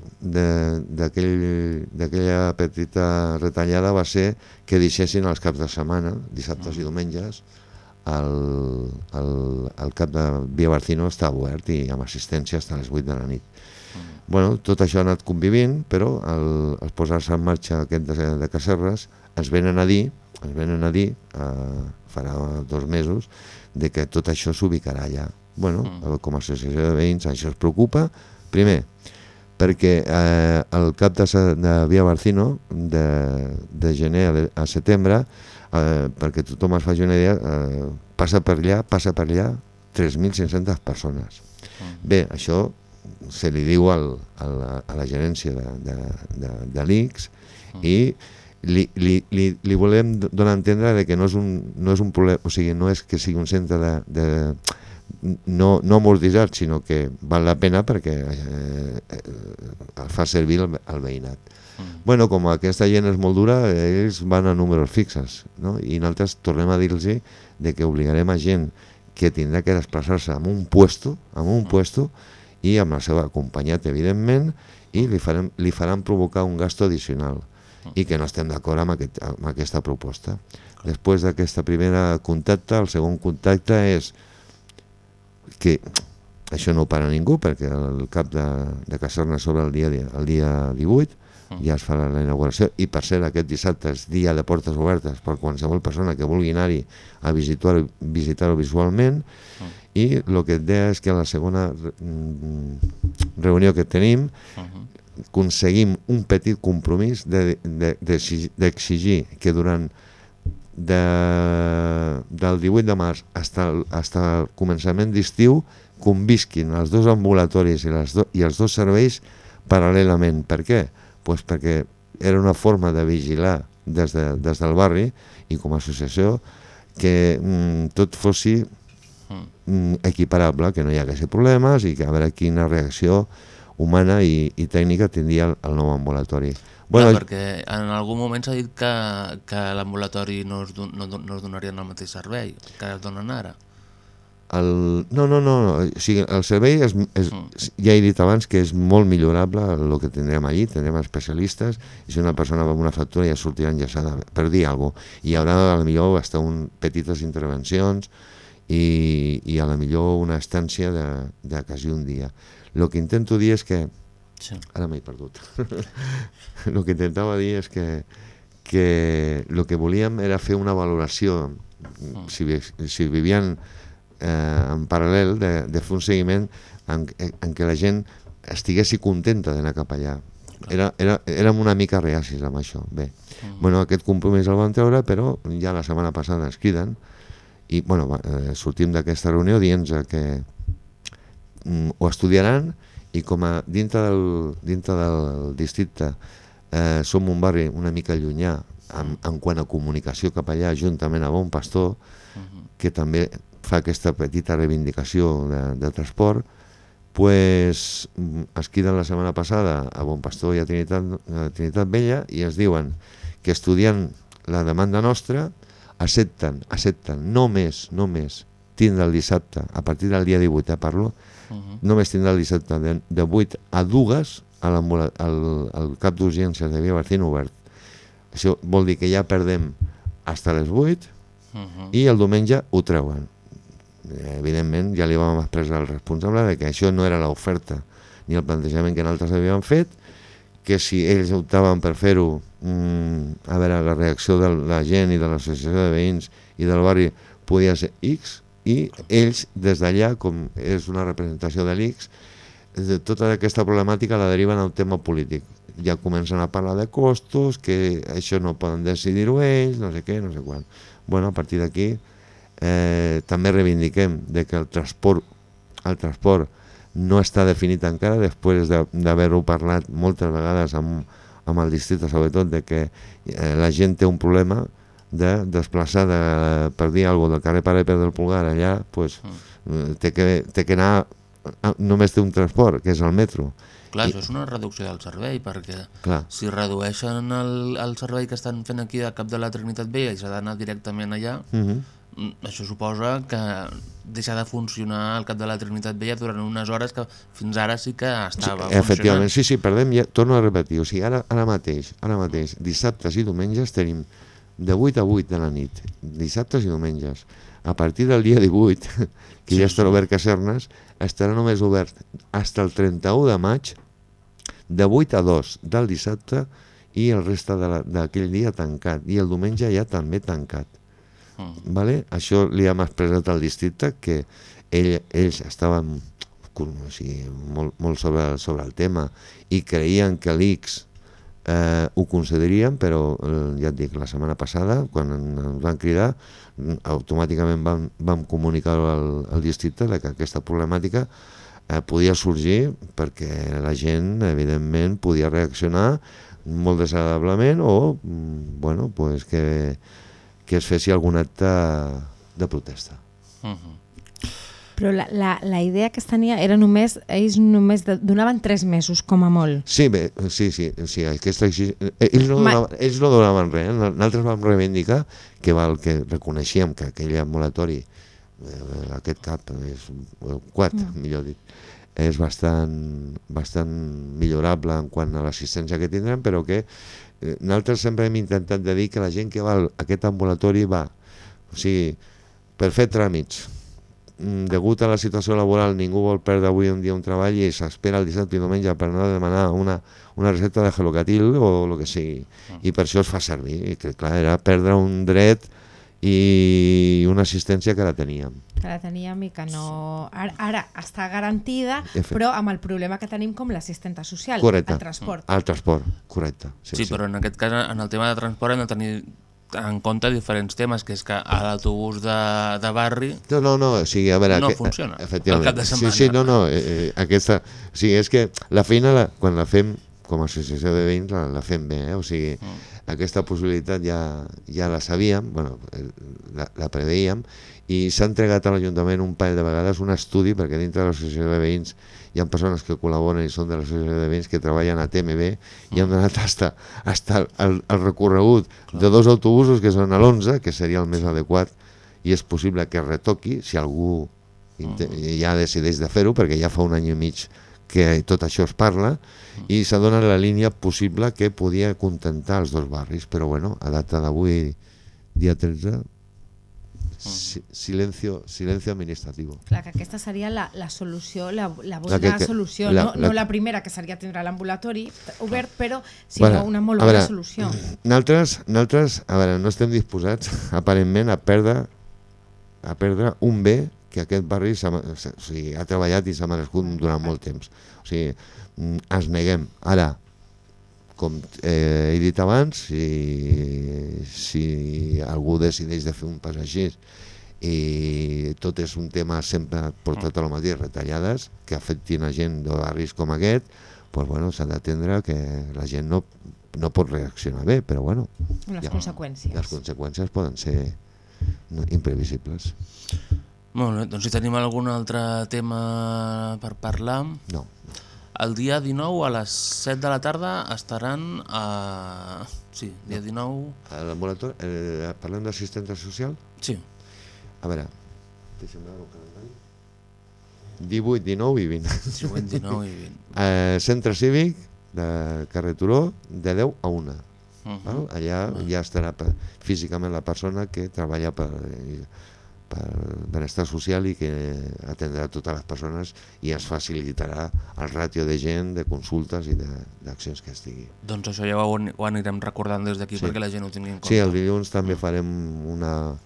d'aquella petita retallada va ser que deixessin els caps de setmana, dissabtes i Mm. diumenges, el, el, el cap de Via Barcino està obert i amb assistència fins a les 8 de la nit. Bueno, tot això ha anat convivint, però al, al posar-se en marxa aquest de, de Cacerres ens venen a dir, ens venen a dir, eh, farà dos mesos, de que tot això s'ubicarà allà. Bueno, Mm. com a associació de veïns això es preocupa, primer, perquè eh, el cap de, de Via Barcino, de, de gener a, de- a setembre, eh, perquè tothom es faci una idea, eh, passa per allà, passa per allà 3.500 persones. Bé, això se li diu al, al, a la gerència de, de, de, de l'ICS i li, li, li, li volem do- donar a entendre de que no és un, no és un problema, o sigui, no és que sigui un centre de, de no, no amortitzat, sinó que val la pena perquè eh, eh, fa servir el, el veïnat. Bueno, com aquesta gent és molt dura, ells van a números fixes, no? i nosaltres tornem a dir-los de que obligarem a gent que tindrà que desplaçar-se amb un puesto, amb un puesto, i amb la seva acompanyat, evidentment, i li, farem, li faran provocar un gasto addicional i que no estem d'acord amb, aquest, amb aquesta proposta. Després d'aquesta primera contacte, el segon contacte és que això no ho para ningú perquè el cap de, de Caserna sobre el dia, el dia 18 ja es farà la inauguració. I per cert aquest dissabte és dia de portes obertes per qualsevol persona que vulgui anar-hi a visitar-ho visitar visualment. I el que et deia és que a la segona mm, reunió que tenim aconseguim un petit compromís d'exigir de, de, d'exigir que durant de, del 18 de març fins al, fins al començament d'estiu convisquin els dos ambulatoris i, les do, i els dos serveis paral·lelament. Per què? Pues perquè era una forma de vigilar des, de, des del barri i com a associació que mm, tot fossi mm, equiparable, que no hi hagués problemes i que a veure quina reacció humana i, i tècnica tindria el, el nou ambulatori. Bueno, Clar, perquè en algun moment s'ha dit que, que l'ambulatori no, es no, no es donarien el mateix servei que es donen ara. El, no, no, no, no, o sigui, el servei és, és, ja he dit abans que és molt millorable el que tindrem allí, tindrem especialistes i si una persona va amb una factura ja sortirà enllaçada per dir alguna cosa, i hi haurà a la millor hasta un, petites intervencions i, i a la millor una estància de, de quasi un dia. El que intento dir és que Sí. ara m'he perdut. (laughs) el que intentava dir és que que el que volíem era fer una valoració si, vi- si vivien eh, en paral·lel de, de fer un seguiment en, en què la gent estiguessi contenta d'anar cap allà. Era, era, érem una mica reacis amb això bé, bueno, aquest compromís el vam treure però ja la setmana passada ens criden i bueno, eh, sortim d'aquesta reunió dient que mm, ho estudiaran i com a dintre del, dintre del districte eh, som un barri una mica llunyà en, en quant a comunicació cap allà juntament a Bon Pastor que també fa aquesta petita reivindicació de, de transport pues, mm, es queden la setmana passada a Bon Pastor i a Trinitat, a Trinitat Vella i ens diuen que estudiant la demanda nostra accepten, accepten, no més, no més, tindre el dissabte, a partir del dia 18, eh, parlo, només tindrà el dissabte de, de 8 a 2 a al, al cap d'urgències de Via Barcín obert. Això vol dir que ja perdem fins a les 8 Mhm. i el diumenge ho treuen. Eh, Evidentment, ja li vam expressar al responsable de que això no era l'oferta ni el plantejament que nosaltres havíem fet, que si ells optaven per fer-ho, mm, a veure, la reacció de la gent i de l'associació de veïns i del barri podia ser X, i ells, des d'allà, com és una representació de l'X, tota aquesta problemàtica la deriven al tema polític. Ja comencen a parlar de costos, que això no poden decidir-ho ells, no sé què, no sé quan. Bueno, a partir d'aquí eh, també reivindiquem de que el transport, el transport no està definit encara després de- d'haver-ho parlat moltes vegades amb, amb el districte, sobretot de que eh, la gent té un problema de desplaçar de, per dir alguna cosa del carrer Pare Pere del Pulgar allà, pues, eh, té, que, té que anar a- només té un transport, que és el metro. Clar, I- això és una reducció del servei, perquè Clar. si redueixen el, el servei que estan fent aquí a cap de la Trinitat Vella i s'ha d'anar directament allà, Mhm. mm, això suposa que deixa de funcionar el cap de la Trinitat Vella durant unes hores que fins ara sí que estava Efectivament, funcionant. sí, sí, perdem, ja, torno a repetir, o sigui, ara, ara mateix, ara mateix, dissabtes i diumenges tenim de 8 a 8 de la nit, dissabtes i diumenges. A partir del dia 18, (laughs) que ja estarà obert Casernes, estarà només obert fins al 31 de maig, de 8 a 2 del dissabte i el de la- d'aquell dia tancat, i el diumenge ja també tancat. Mm. Vale? Això li hem expressat al districte que ell, ells estaven o sigui, molt, molt sobre, sobre el tema i creien que l'ICS eh, ho concedirien, però eh, ja et dic, la setmana passada, quan ens van cridar, automàticament vam, vam comunicar al, al districte que aquesta problemàtica eh, podia sorgir perquè la gent, evidentment, podia reaccionar molt desagradablement o, mm, bueno, pues que, que es fessi algun acte de protesta. Mhm. Però la, la, la idea que es tenia era només, ells només de- donaven tres mesos com a molt. Sí, bé, sí, sí, sí aquesta, eh, ells, no Ma- donaven, ells no donaven res, eh? nosaltres vam reivindicar que, val, que reconeixíem que aquell moratori, eh, aquest cap, és, el quart, mm. millor dit, és bastant, bastant millorable en quant a l'assistència que tindrem, però que eh, nosaltres sempre hem intentat de dir que la gent que va a aquest ambulatori va, o sigui, per fer tràmits, mm, degut a la situació laboral ningú vol perdre avui un dia un treball i s'espera el dissabte i diumenge per anar a demanar una, una recepta de gelocatil o el que sigui. I per això es fa servir i que clar, era perdre un dret i una assistència que la teníem que la teníem i que no... Ara, ara està garantida, però amb el problema que tenim com l'assistenta social, correcte, el transport. el transport, correcte Sí, sí, però en aquest cas, en el tema de transport hem de tenir en compte diferents temes, que és que a l'autobús de, de barri No, no, no, o sigui, a veure... No que- funciona, Efectivament. cap de Sí, setmana. sí, no, no, eh, eh, aquesta... O sigui, és que la feina, la, quan la fem com a associació de veïns, la, la fem bé, eh? O sigui, Mm. Aquesta possibilitat ja, ja la sabíem, bueno, la, la preveíem, i s'ha entregat a l'Ajuntament un parell de vegades un estudi, perquè dintre de l'associació de veïns hi ha persones que col·laboren i són de l'associació de veïns que treballen a TMB i han donat hasta, hasta el, el recorregut de dos autobusos que són a l'11, que seria el més adequat, i és possible que retoqui si algú inte- ja decideix de fer-ho, perquè ja fa un any i mig que tot això es parla, i s'ha donat la línia possible que podia contentar els dos barris, però bueno, a data d'avui, dia 13, si, silencio, silencio administrativo. Clar, que aquesta seria la, la solució, la, la bona La que- que- solució, la- no, la- no la primera, que seria tindre l'ambulatori obert, però sinó Bueno, una molt bona veure, solució. Nosaltres, nosaltres, a veure, no estem disposats, (laughs) aparentment, a perdre, a perdre un bé que aquest barri s'ha- o sigui, ha treballat i s'ha merescut durant molt temps. O sigui, mm, ens neguem. Ara, com eh, he dit abans, si, si algú decideix de fer un pas així i tot és un tema sempre portat a lo mateix, retallades, que afectin a gent de barris com aquest, pues bueno, s'ha d'atendre que la gent no, no pot reaccionar bé, però bueno, Les ja. conseqüències. les conseqüències poden ser imprevisibles. Molt bé, doncs si tenim algun altre tema per parlar... No. El dia 19 a les 7 de la tarda estaran a... Sí, dia 19... A l'ambulatori, eh, parlem d'assistència social? Sí. A veure, deixa'm veure el calendari. 18, 19 i 20. 18, 19 i 20. (laughs) Eh, centre cívic de carrer Turó, de 10 a 1. Uh -huh. Val? Allà ja estarà per, físicament la persona que treballa per, per benestar social i que atendrà totes les persones i es facilitarà el ràtio de gent, de consultes i de- d'accions que estigui. Doncs això ja ho, ho anirem recordant des d'aquí Sí. perquè la gent ho tingui en compte. Sí, el dilluns també farem una,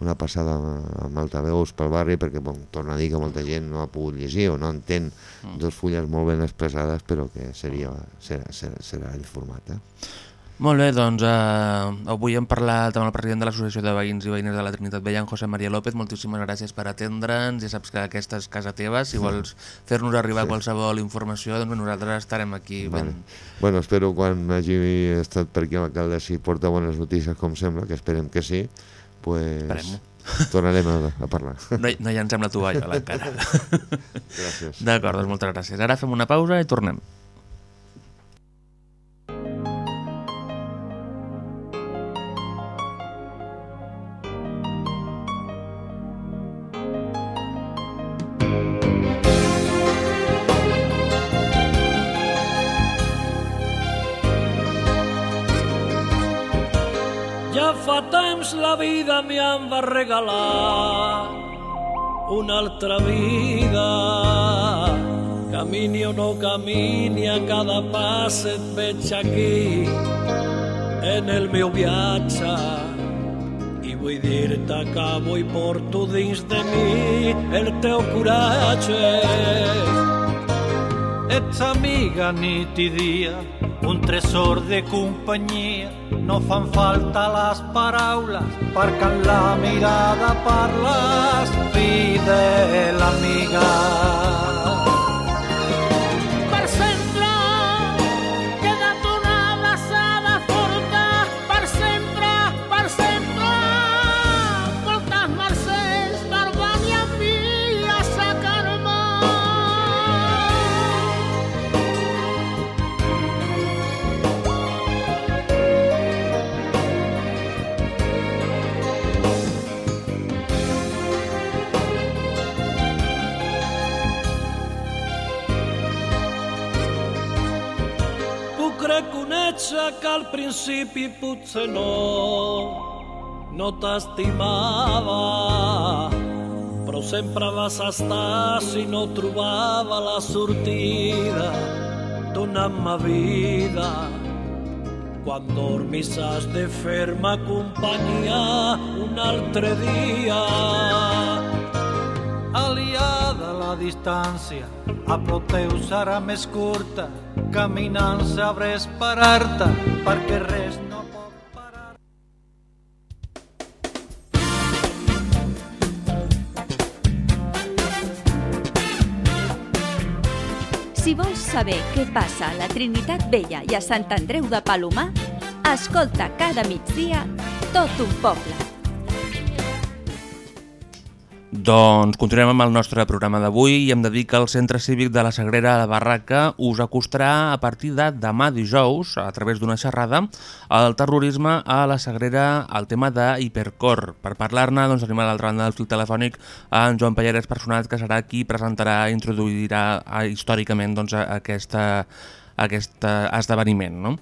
una passada amb altaveus pel barri perquè bon, torna a dir que molta gent no ha pogut llegir o no entén dos fulles molt ben expressades però que seria, serà, serà, serà el format. Eh? Molt bé, doncs eh, avui hem parlat amb el president de l'Associació de Veïns i Veïnes de la Trinitat Vella, en José María López. Moltíssimes gràcies per atendre'ns. Ja saps que aquesta és casa teva. Si vols fer-nos arribar Sí. qualsevol informació, doncs nosaltres estarem aquí. Vale. Ben... Bueno, espero quan hagi estat per aquí l'alcalde si porta bones notícies com sembla, que esperem que sí, pues Esperem-ho. tornarem a, a parlar. No, no llancem la tovallola encara. (laughs) Gràcies. D'acord, doncs moltes gràcies. Ara fem una pausa i tornem. La vida m'hi em va regalar una altra vida. Camini o no camini, a cada pas et veig aquí en el meu viatge. I vull dir-te que avui porto dins de mi el teu coratge. Ets amiga nit i dia, un tresor de companyia. No fan falta les paraules, perquè en la mirada parles, fidel amiga. Conèixer que al principi potser no, no t'estimava, però sempre vas estar si no trobava la sortida donant-me vida. Quan dormis has de fer-me companyia un altre dia. Aliada a la distància, a prop teu serà més curta, caminant sabré esperar-te, perquè res no. Si vols saber què passa a la Trinitat Vella i a Sant Andreu de Palomar, escolta cada migdia tot un poble. Doncs continuem amb el nostre programa d'avui i hem de dir que el Centre Cívic de la Sagrera la Barraca us acostarà a partir de demà dijous, a través d'una xerrada, el terrorisme a la Sagrera al tema de Hipercor. Per parlar-ne, doncs, tenim a l'altra banda del fil telefònic en Joan Pallares Personat, que serà qui presentarà i introduirà eh, històricament doncs, aquesta, aquest eh, esdeveniment. No?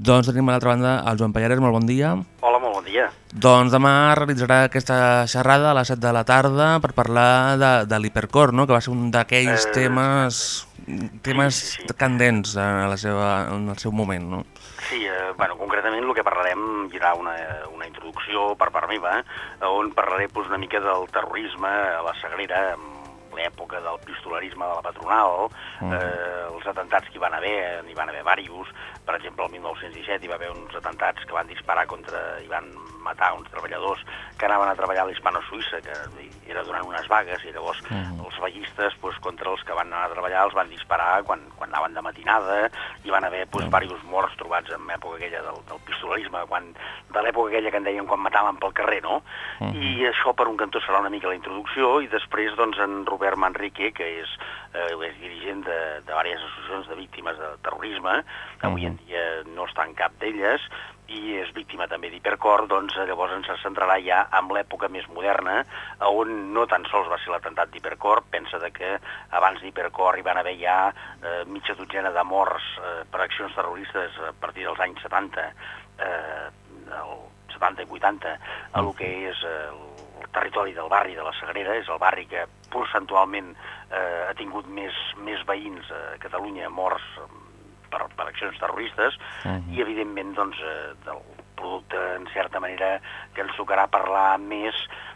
Doncs tenim a l'altra banda el Joan Pallares, molt bon dia. Hola, molt bon dia. Doncs demà realitzarà aquesta xerrada a les 7 de la tarda per parlar de, de l'hipercor, no? que va ser un d'aquells Eh, temes, temes candents en, la seva, en el seu moment. No? Sí, eh, bueno, concretament el que parlarem hi haurà una, una introducció per part meva, eh, on parlaré doncs, una mica del terrorisme a la Sagrera, en l'època del pistolarisme de la patronal, eh, els atentats que hi van haver, n'hi van haver diversos, per exemple, el 1917 hi va haver uns atentats que van disparar contra, i van matar uns treballadors que anaven a treballar a l'Hispano-Suïssa, que era durant unes vagues, i llavors els veguistes doncs, contra els que van anar a treballar els van disparar quan, quan anaven de matinada, i van haver doncs, diversos morts trobats en l'època aquella del, del pistolarisme, quan, de l'època aquella que en deien quan mataven pel carrer, no? I això per un cantó serà una mica la introducció, i després doncs, en Robert Manrique, que és, eh, és dirigent de, de diverses associacions de víctimes de terrorisme, avui en dia no està en cap d'elles, i és víctima també d'hipercor, doncs llavors ens centrarà ja en l'època més moderna, on no tan sols va ser l'atemptat d'hipercor, pensa de que abans d'hipercor hi van haver ja eh, mitja dotzena de morts eh, per accions terroristes a partir dels anys 70, eh, el 70 i 80, a lo que és eh, el territori del barri de la Sagrera, és el barri que percentualment eh, ha tingut més, més veïns a Catalunya morts per, per accions terroristes i evidentment doncs, eh, del producte en certa manera que ens tocarà parlar més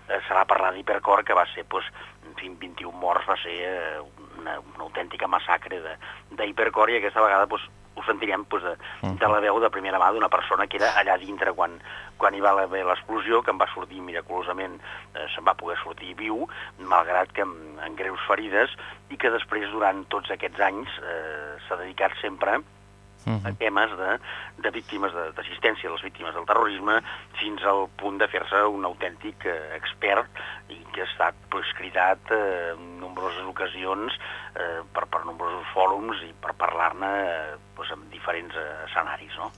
eh, serà parlar d'Hipercor que va ser doncs, en fi, 21 morts va ser eh, una, una autèntica massacre de- d'Hipercor i aquesta vegada doncs, ho sentirem doncs, de, de la veu de primera mà d'una persona que era allà dintre quan, quan hi va haver l'explosió, que en va sortir miraculosament, eh, se'n va poder sortir viu, malgrat que amb, amb greus ferides, i que després, durant tots aquests anys, eh, s'ha dedicat sempre a temes de, de víctimes de- d'assistència a les víctimes del terrorisme fins al punt de fer-se un autèntic eh, expert i que ha estat pues, cridat eh, en nombroses ocasions eh, per, per nombrosos fòrums i per parlar-ne eh, pues, en diferents eh, escenaris. No?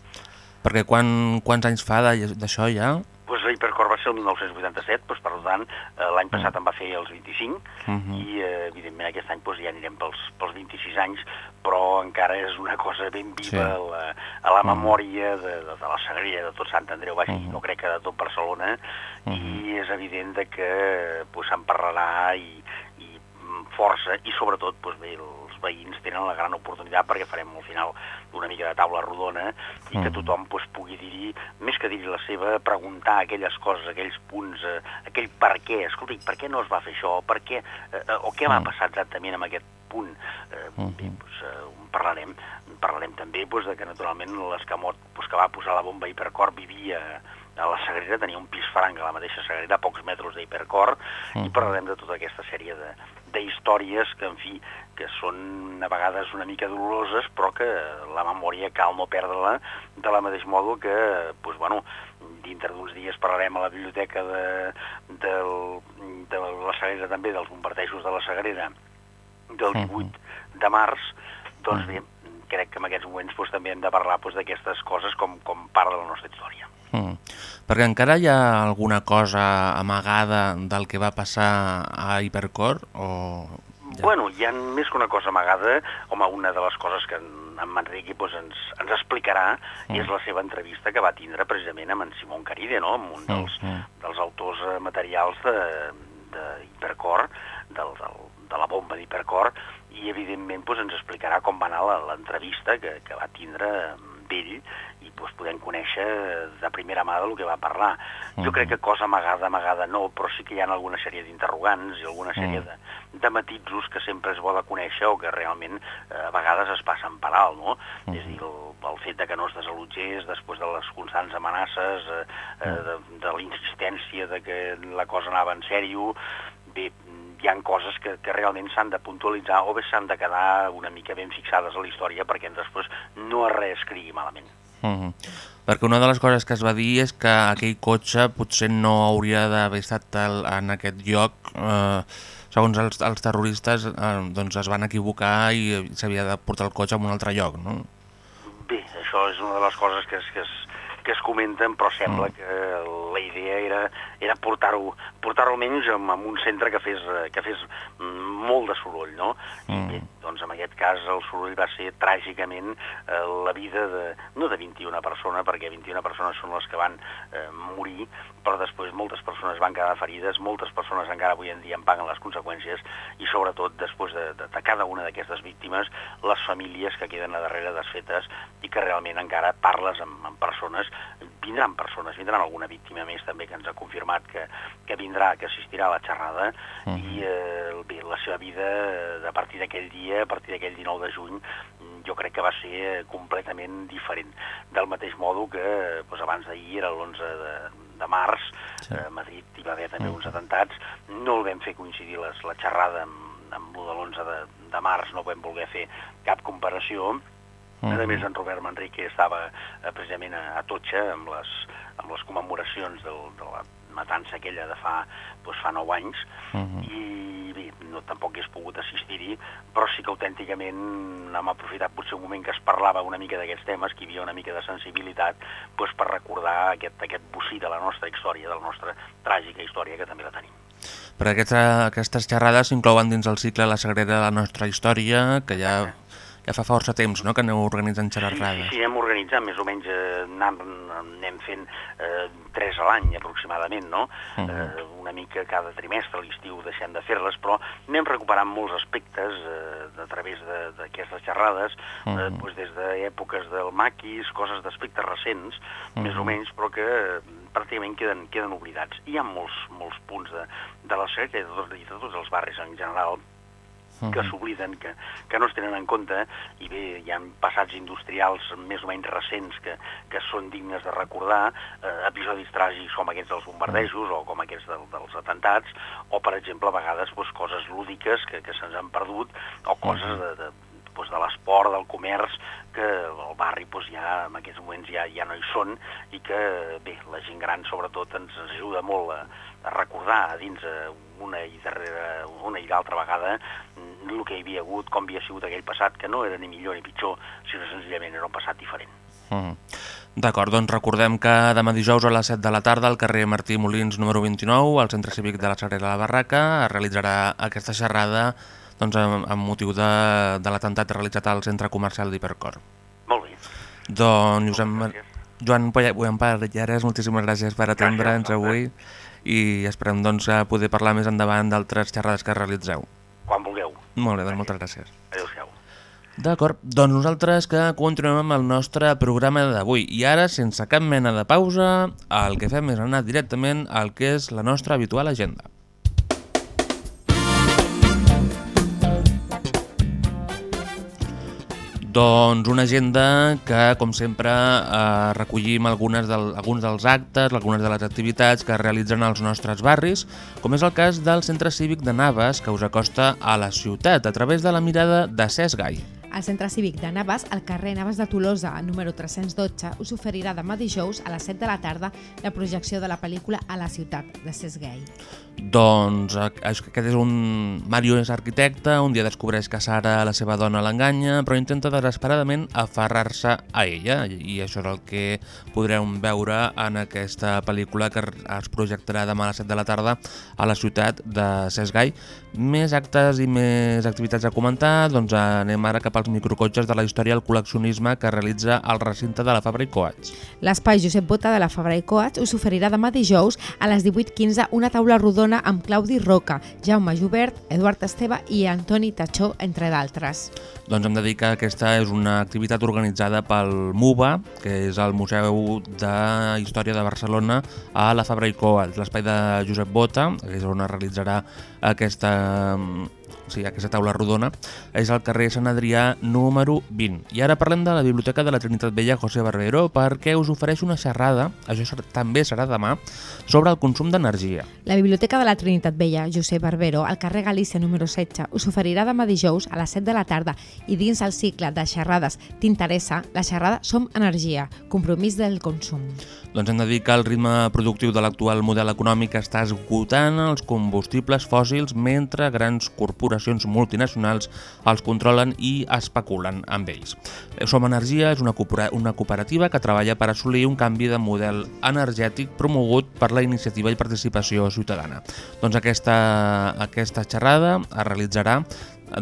Perquè quan, quants anys fa d'això ja? Pues l'Hipercor va ser el 1987, doncs, per tant, eh, l'any passat en va fer els 25 Mhm. i eh, evidentment aquest any doncs, ja anirem pels, pels 26 anys, però encara és una cosa ben viva Sí. a, la, a la memòria de, de, de la Sagrera, de tot Sant Andreu Baix, i no crec que de tot Barcelona, i és evident de que pues, se'n parlarà i, i mm, força, i sobretot doncs, bé, veïns tenen la gran oportunitat perquè farem al final una mica de taula rodona i que tothom doncs, pugui dir-hi, més que dir-hi la seva, preguntar aquelles coses, aquells punts, eh, aquell per què, escolti, per què no es va fer això, per què, eh, eh, o què va passar exactament amb aquest punt, eh, bé, doncs, eh, en parlarem, parlarem també doncs, de que naturalment l'escamot doncs, que va posar la bomba hipercor vivia a la Sagrera, tenia un pis franc a la mateixa Sagrera, a pocs metres d'hipercor, i parlarem de tota aquesta sèrie de, d'històries que, en fi, que són a vegades una mica doloroses, però que la memòria cal no perdre-la de la mateix modo que, doncs, bueno, dintre d'uns dies parlarem a la biblioteca de, del, de la Sagrera també, dels bombardejos de la Sagrera, del 18 de març, doncs bé, crec que en aquests moments doncs, també hem de parlar doncs, d'aquestes coses com, com part de la nostra història. Mm. Perquè encara hi ha alguna cosa amagada del que va passar a Hipercor? O... Ja. Bueno, hi ha més que una cosa amagada, home, una de les coses que en, en Manrique doncs, ens, ens explicarà mm. és la seva entrevista que va tindre precisament amb en Simon Caride, no? amb un dels, mm. dels autors eh, materials d'Hipercor, de, del, del, de la bomba d'Hipercor, i evidentment doncs, ens explicarà com va anar la- l'entrevista que, que va tindre amb ell i doncs, podem conèixer de primera mà del que va parlar. Jo crec que cosa amagada, amagada no, però sí que hi ha alguna sèrie d'interrogants i alguna sèrie de, de matitsos que sempre és bo de conèixer o que realment eh, a vegades es passen per alt, no? És a dir, el, el fet de que no es desallotgés després de les constants amenaces, eh, eh, de, de la insistència de que la cosa anava en sèrio, bé, hi han coses que, que realment s'han de puntualitzar o bé s'han de quedar una mica ben fixades a la història perquè després no es reescrigui malament. Mm -hmm. Perquè una de les coses que es va dir és que aquell cotxe potser no hauria d'haver estat el, en aquest lloc. Eh, segons els, els terroristes eh, doncs es van equivocar i s'havia de portar el cotxe a un altre lloc, no? Bé, això és una de les coses que es, que es, que es comenten, però sembla mm. que la idea era, era portar-ho portar almenys en, en un centre que fes, que fes mm, molt de soroll, no? I bé, doncs en aquest cas el soroll va ser tràgicament eh, la vida de, no de 21 persones, perquè 21 persones són les que van eh, morir, però després moltes persones van quedar ferides, moltes persones encara avui en dia en paguen les conseqüències i sobretot després de, de, de cada una d'aquestes víctimes, les famílies que queden a darrere desfetes i que realment encara parles amb, amb persones, vindran persones, vindran alguna víctima més també que ens ha confirmat que, que vindrà, que assistirà a la xerrada. I eh, bé, la seva vida eh, a partir d'aquell dia, a partir d'aquell 19 de juny, jo crec que va ser eh, completament diferent. Del mateix modo que eh, doncs abans d'ahir, era l'11 de, de març, sí. a Madrid hi va haver també uns atentats, no el vam fer coincidir les, la xerrada amb, amb l'11 de l'11 de, de març, no vam voler fer cap comparació, a més, en Robert Manrique estava eh, precisament a, a Totxa amb les, amb les commemoracions del, de la matança aquella de fa, doncs, fa 9 anys, i bé, no, tampoc hagués pogut assistir-hi, però sí que autènticament hem aprofitat potser un moment que es parlava una mica d'aquests temes, que hi havia una mica de sensibilitat, doncs, per recordar aquest, aquest bocí de la nostra història, de la nostra tràgica història, que també la tenim. Per aquesta, aquestes xerrades s'inclouen dins el cicle La Sagrera de la nostra història, que ja, ja fa força temps no?, que aneu organitzant xerrades. Sí, sí, anem organitzant, més o menys eh, anem, anem fent eh, tres a l'any aproximadament, no? Uh -huh. eh, una mica cada trimestre, a l'estiu deixem de fer-les, però anem recuperant molts aspectes eh, a través de- d'aquestes xerrades, uh -huh. eh, doncs des d'èpoques del maquis, coses d'aspectes recents, uh -huh. més o menys, però que eh, pràcticament queden, queden oblidats. Hi ha molts, molts punts de, de la tots, i de tots els barris en general que s'obliden, que, que no es tenen en compte, i bé, hi ha passats industrials més o menys recents que, que són dignes de recordar, eh, episodis tràgics com aquests dels bombardejos o com aquests del, dels atentats, o, per exemple, a vegades doncs, coses lúdiques que, que se'ns han perdut, o coses de, de, l'esport, del comerç, que al barri doncs, ja en aquests moments ja, ja no hi són i que, bé, la gent gran sobretot ens ajuda molt a, a recordar a dins eh, una i darrere una i l'altra vegada mm, el que hi havia hagut, com havia sigut aquell passat, que no era ni millor ni pitjor, sinó senzillament era un passat diferent. Mm. D'acord, doncs recordem que demà dijous a les 7 de la tarda al carrer Martí Molins número 29, al Centre Cívic de la Sagrera de la Barraca, es realitzarà aquesta xerrada doncs, amb, amb motiu de, de l'atemptat realitzat al Centre Comercial d'Hipercor. Molt bé. Doncs, Josep, Joan Pallares, moltíssimes gràcies per atendre'ns avui i esperem doncs, poder parlar més endavant d'altres xerrades que realitzeu. Quan vulgueu. Molt bé, doncs moltes gràcies. Adéu-siau. D'acord, doncs nosaltres que continuem amb el nostre programa d'avui i ara, sense cap mena de pausa, el que fem és anar directament al que és la nostra habitual agenda. Doncs una agenda que, com sempre, eh, recollim algunes del, alguns dels actes, algunes de les activitats que es realitzen als nostres barris, com és el cas del Centre Cívic de Naves, que us acosta a la ciutat a través de la mirada de Cesc Gai. El Centre Cívic de Navas, al carrer Navas de Tolosa, número 312, us oferirà demà dijous a les 7 de la tarda la projecció de la pel·lícula A la ciutat, de Cesc Gai. Doncs aquest és un... Mario és arquitecte, un dia descobreix que Sara, la seva dona, l'enganya, però intenta desesperadament aferrar-se a ella, i això és el que podrem veure en aquesta pel·lícula que es projectarà demà a les 7 de la tarda a la ciutat de Sesgai. Més actes i més activitats a comentar, doncs anem ara cap als microcotxes de la història del col·leccionisme que realitza el recinte de la Fabra i Coats. L'espai Josep Bota de la Fabra i Coats us oferirà demà dijous a les 18.15 una taula rodona amb Claudi Roca, Jaume Jubert, Eduard Esteve i Antoni Tachó, entre d'altres. Doncs hem de dir que aquesta és una activitat organitzada pel MUBA, que és el Museu de Història de Barcelona, a la Fabra i Coats, l'espai de Josep Bota, que és on es realitzarà aquesta o sigui, aquesta taula rodona, és al carrer Sant Adrià número 20. I ara parlem de la Biblioteca de la Trinitat Vella José Barbero perquè us ofereix una xerrada, això també serà demà, sobre el consum d'energia. La Biblioteca de la Trinitat Vella José Barbero, al carrer Galícia número 16, us oferirà demà dijous a les 7 de la tarda i dins el cicle de xerrades T'interessa, la xerrada Som Energia, compromís del consum. Doncs hem de dir que el ritme productiu de l'actual model econòmic està esgotant els combustibles fòssils mentre grans corporacions corporacions multinacionals els controlen i especulen amb ells. Som Energia és una, coopera una cooperativa que treballa per assolir un canvi de model energètic promogut per la iniciativa i participació ciutadana. Doncs aquesta, aquesta xerrada es realitzarà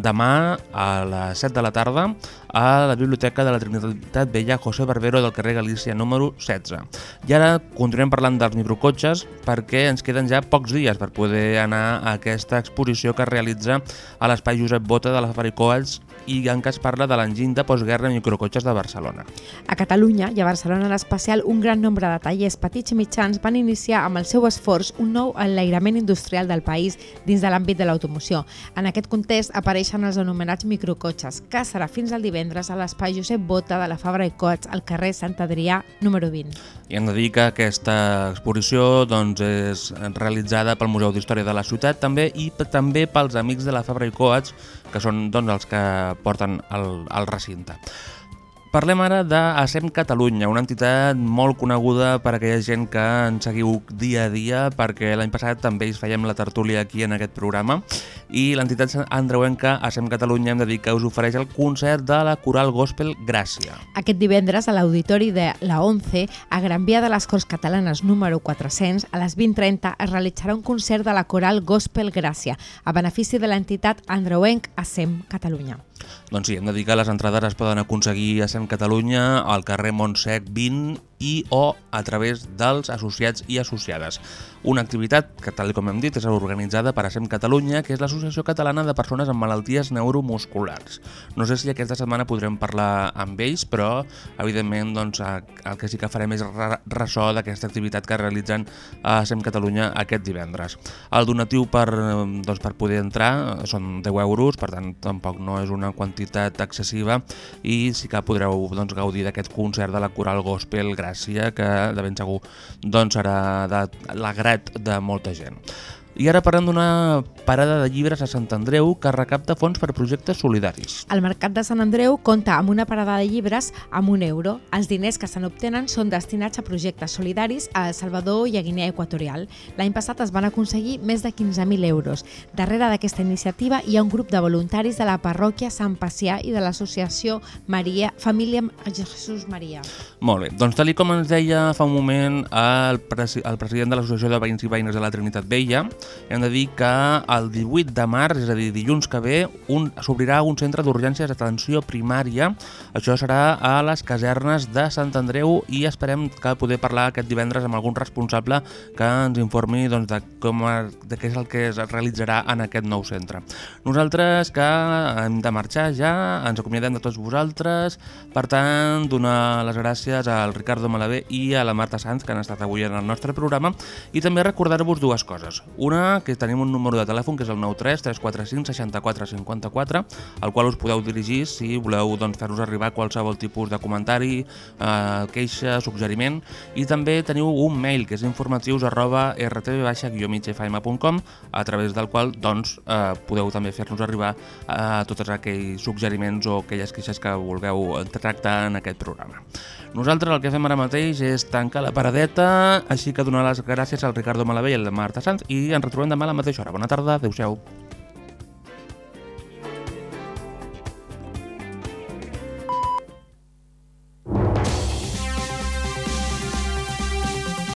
demà a les 7 de la tarda a la Biblioteca de la Trinitat Vella José Barbero del carrer Galícia número 16. I ara continuem parlant dels microcotxes perquè ens queden ja pocs dies per poder anar a aquesta exposició que es realitza a l'espai Josep Bota de la Fabricoats i en què es parla de l'enginy de postguerra microcotxes de Barcelona. A Catalunya i a Barcelona en especial, un gran nombre de tallers petits i mitjans van iniciar amb el seu esforç un nou enlairament industrial del país dins de l'àmbit de l'automoció. En aquest context apareixen els anomenats microcotxes, que serà fins al divendres a l'espai Josep Bota de la Fabra i Cots al carrer Sant Adrià número 20. I hem de dir que aquesta exposició doncs, és realitzada pel Museu d'Història de la Ciutat també i també pels amics de la Fabra i Coats, que són doncs, els que porten el, el recinte. Parlem ara d'ASEM Catalunya, una entitat molt coneguda per aquella gent que ens seguiu dia a dia, perquè l'any passat també ells fèiem la tertúlia aquí en aquest programa, i l'entitat andreuenca ASEM Catalunya hem de dir que us ofereix el concert de la Coral Gospel Gràcia. Aquest divendres a l'Auditori de la 11, a Gran Via de les Corts Catalanes número 400, a les 20.30 es realitzarà un concert de la Coral Gospel Gràcia, a benefici de l'entitat andreuenc ASEM Catalunya. Doncs sí, hem de dir que les entrades es poden aconseguir a SEM Catalunya al carrer Montsec 20 i o a través dels associats i associades. Una activitat que, tal com hem dit, és organitzada per ASEM Catalunya, que és l'Associació Catalana de Persones amb Malalties Neuromusculars. No sé si aquesta setmana podrem parlar amb ells, però, evidentment, doncs, el que sí que farem és ressò d'aquesta activitat que realitzen a ASEM Catalunya aquest divendres. El donatiu per, doncs, per poder entrar són 10 euros, per tant, tampoc no és una quantitat excessiva i sí que podreu doncs, gaudir d'aquest concert de la Coral Gospel Gràcia, que de ben segur doncs, serà de l'agrat de molta gent. I ara parlem d'una parada de llibres a Sant Andreu que recapta fons per projectes solidaris. El Mercat de Sant Andreu compta amb una parada de llibres amb un euro. Els diners que se n'obtenen són destinats a projectes solidaris a El Salvador i a Guinea Equatorial. L'any passat es van aconseguir més de 15.000 euros. Darrere d'aquesta iniciativa hi ha un grup de voluntaris de la parròquia Sant Pacià i de l'associació Maria Família Jesús Maria. Molt bé, doncs tal com ens deia fa un moment el, presi el president de l'Associació de Veïns i Veïnes de la Trinitat Vella, hem de dir que el 18 de març, és a dir, dilluns que ve, s'obrirà un centre d'urgències d'atenció primària. Això serà a les casernes de Sant Andreu i esperem que poder parlar aquest divendres amb algun responsable que ens informi doncs, de, com, de què és el que es realitzarà en aquest nou centre. Nosaltres que hem de marxar ja, ens acomiadem de tots vosaltres, per tant, donar les gràcies al Ricardo Malavé i a la Marta Sanz, que han estat avui en el nostre programa, i també recordar-vos dues coses. Una, que tenim un número de telèfon que és el 93 345 64 54, al qual us podeu dirigir si voleu doncs, fer-nos arribar qualsevol tipus de comentari, eh, queixa, suggeriment, i també teniu un mail que és informatius arroba rtv-migfm.com a través del qual doncs, eh, podeu també fer-nos arribar eh, tots aquells suggeriments o aquelles queixes que vulgueu tractar en aquest programa. Nosaltres el que fem ara mateix és tancar la paradeta, així que donar les gràcies al Ricardo Malavé i a la Marta Sanz i ens retrobem demà a la mateixa hora. Bona tarda, adeu-siau.